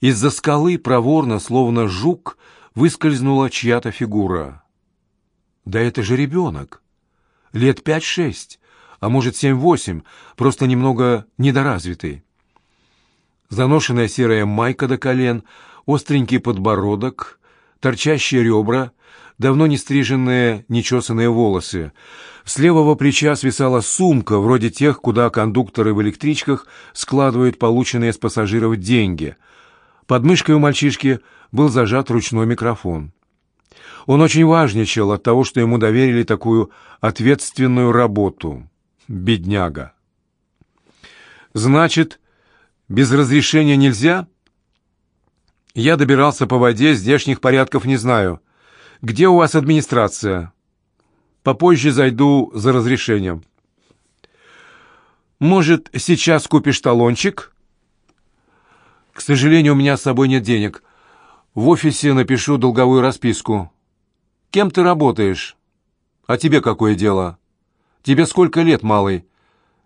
Из-за скалы проворно, словно жук, выскользнула чья-то фигура. Да это же ребенок. Лет пять-шесть, а может семь-восемь, просто немного недоразвитый. Заношенная серая майка до колен, остренький подбородок, торчащие ребра, давно не стриженные, нечесанные волосы. С левого плеча свисала сумка, вроде тех, куда кондукторы в электричках складывают полученные с пассажиров деньги. Под мышкой у мальчишки был зажат ручной микрофон. Он очень важничал от того, что ему доверили такую ответственную работу. Бедняга. «Значит, без разрешения нельзя?» «Я добирался по воде, здешних порядков не знаю. Где у вас администрация?» «Попозже зайду за разрешением». «Может, сейчас купишь талончик?» «К сожалению, у меня с собой нет денег. В офисе напишу долговую расписку». «Кем ты работаешь?» «А тебе какое дело?» «Тебе сколько лет, малый?»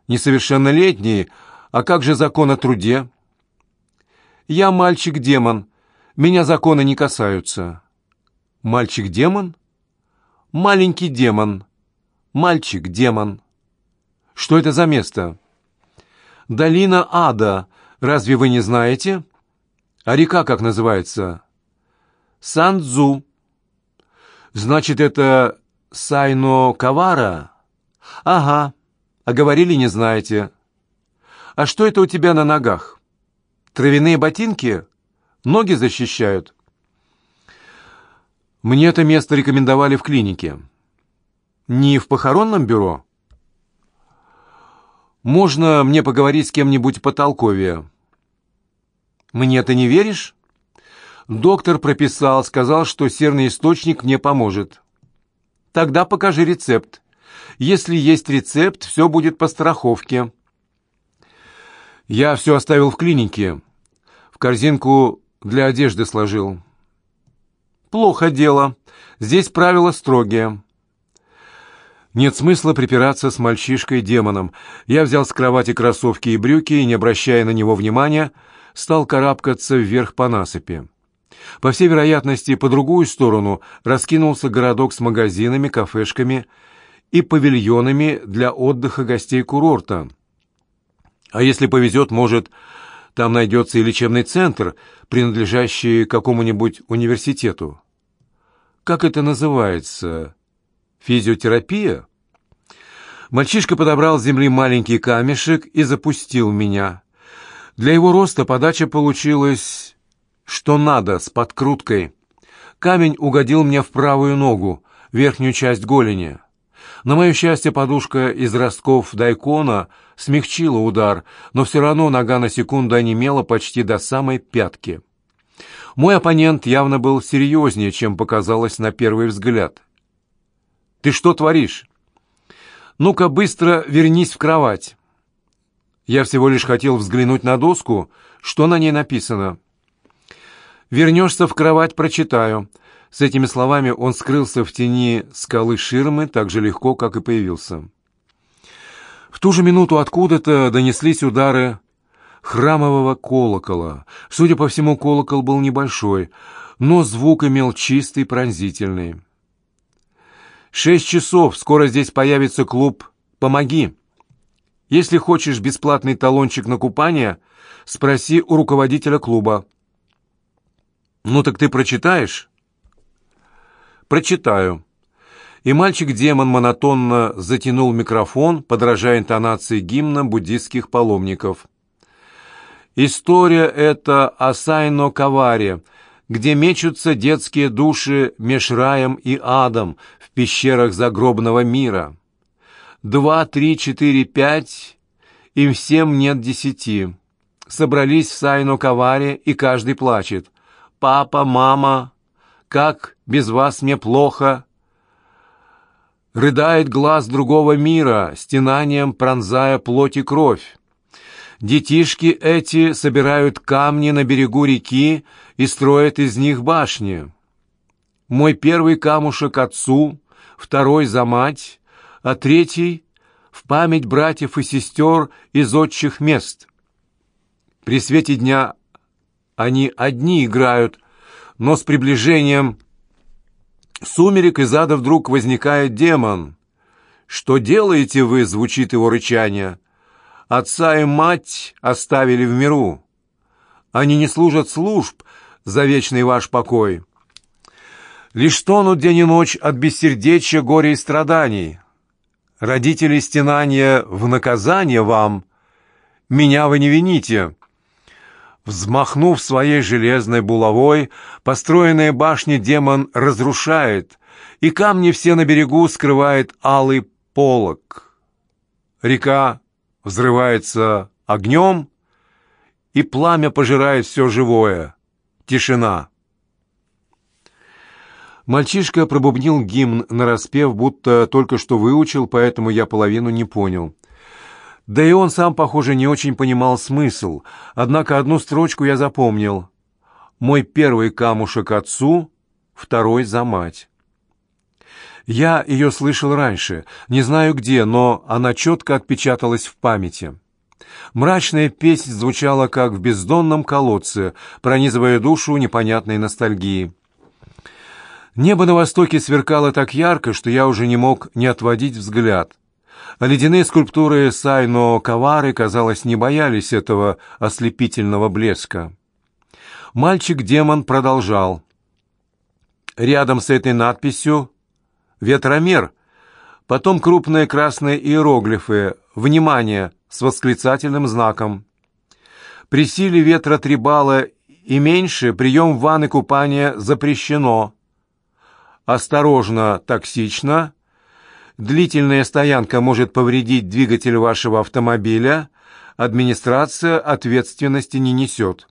«Несовершеннолетний? А как же закон о труде?» «Я мальчик-демон. Меня законы не касаются». «Мальчик-демон?» «Маленький демон. Мальчик-демон». «Что это за место?» «Долина Ада. Разве вы не знаете?» «А река как называется?» «Сандзу». «Значит, это Сайно Кавара?» «Ага. А говорили, не знаете». «А что это у тебя на ногах? Травяные ботинки? Ноги защищают?» «Мне это место рекомендовали в клинике». «Не в похоронном бюро?» «Можно мне поговорить с кем-нибудь потолковее?» «Мне ты не веришь?» Доктор прописал, сказал, что серный источник мне поможет. Тогда покажи рецепт. Если есть рецепт, все будет по страховке. Я все оставил в клинике. В корзинку для одежды сложил. Плохо дело. Здесь правила строгие. Нет смысла припираться с мальчишкой-демоном. Я взял с кровати кроссовки и брюки и, не обращая на него внимания, стал карабкаться вверх по насыпи. По всей вероятности, по другую сторону раскинулся городок с магазинами, кафешками и павильонами для отдыха гостей курорта. А если повезет, может, там найдется и лечебный центр, принадлежащий какому-нибудь университету. Как это называется? Физиотерапия? Мальчишка подобрал с земли маленький камешек и запустил меня. Для его роста подача получилась что надо, с подкруткой. Камень угодил мне в правую ногу, верхнюю часть голени. На мое счастье, подушка из ростков дайкона смягчила удар, но все равно нога на секунду онемела почти до самой пятки. Мой оппонент явно был серьезнее, чем показалось на первый взгляд. «Ты что творишь? Ну-ка быстро вернись в кровать». Я всего лишь хотел взглянуть на доску, что на ней написано — Вернешься в кровать, прочитаю». С этими словами он скрылся в тени скалы ширмы так же легко, как и появился. В ту же минуту откуда-то донеслись удары храмового колокола. Судя по всему, колокол был небольшой, но звук имел чистый, пронзительный. «Шесть часов, скоро здесь появится клуб «Помоги». Если хочешь бесплатный талончик на купание, спроси у руководителя клуба. «Ну так ты прочитаешь?» «Прочитаю». И мальчик-демон монотонно затянул микрофон, подражая интонации гимна буддистских паломников. «История эта о Сайно-Каваре, где мечутся детские души меж раем и адом в пещерах загробного мира. Два, три, четыре, пять, им всем нет десяти. Собрались в Сайно-Каваре, и каждый плачет папа, мама, как без вас мне плохо!» Рыдает глаз другого мира, стенанием пронзая плоть и кровь. Детишки эти собирают камни на берегу реки и строят из них башни. Мой первый камушек отцу, второй за мать, а третий — в память братьев и сестер из отчих мест. При свете дня Они одни играют, но с приближением сумерек из ада вдруг возникает демон. «Что делаете вы?» — звучит его рычание. «Отца и мать оставили в миру. Они не служат служб за вечный ваш покой. Лишь тонут день и ночь от бессердечия, горя и страданий. Родители стенания в наказание вам. Меня вы не вините». Взмахнув своей железной булавой, построенные башни демон разрушает, и камни все на берегу скрывает алый полог. Река взрывается огнем, и пламя пожирает все живое. Тишина. Мальчишка пробубнил гимн нараспев, будто только что выучил, поэтому я половину не понял. Да и он сам, похоже, не очень понимал смысл, однако одну строчку я запомнил. «Мой первый камушек отцу, второй за мать». Я ее слышал раньше, не знаю где, но она четко отпечаталась в памяти. Мрачная песнь звучала, как в бездонном колодце, пронизывая душу непонятной ностальгии. Небо на востоке сверкало так ярко, что я уже не мог не отводить взгляд ледяные скульптуры Сайно Кавары, казалось, не боялись этого ослепительного блеска. Мальчик-демон продолжал. Рядом с этой надписью «Ветромер», потом крупные красные иероглифы «Внимание!» с восклицательным знаком. При силе ветра три балла и меньше прием ванны купания запрещено. Осторожно, токсично, длительная стоянка может повредить двигатель вашего автомобиля, администрация ответственности не несет.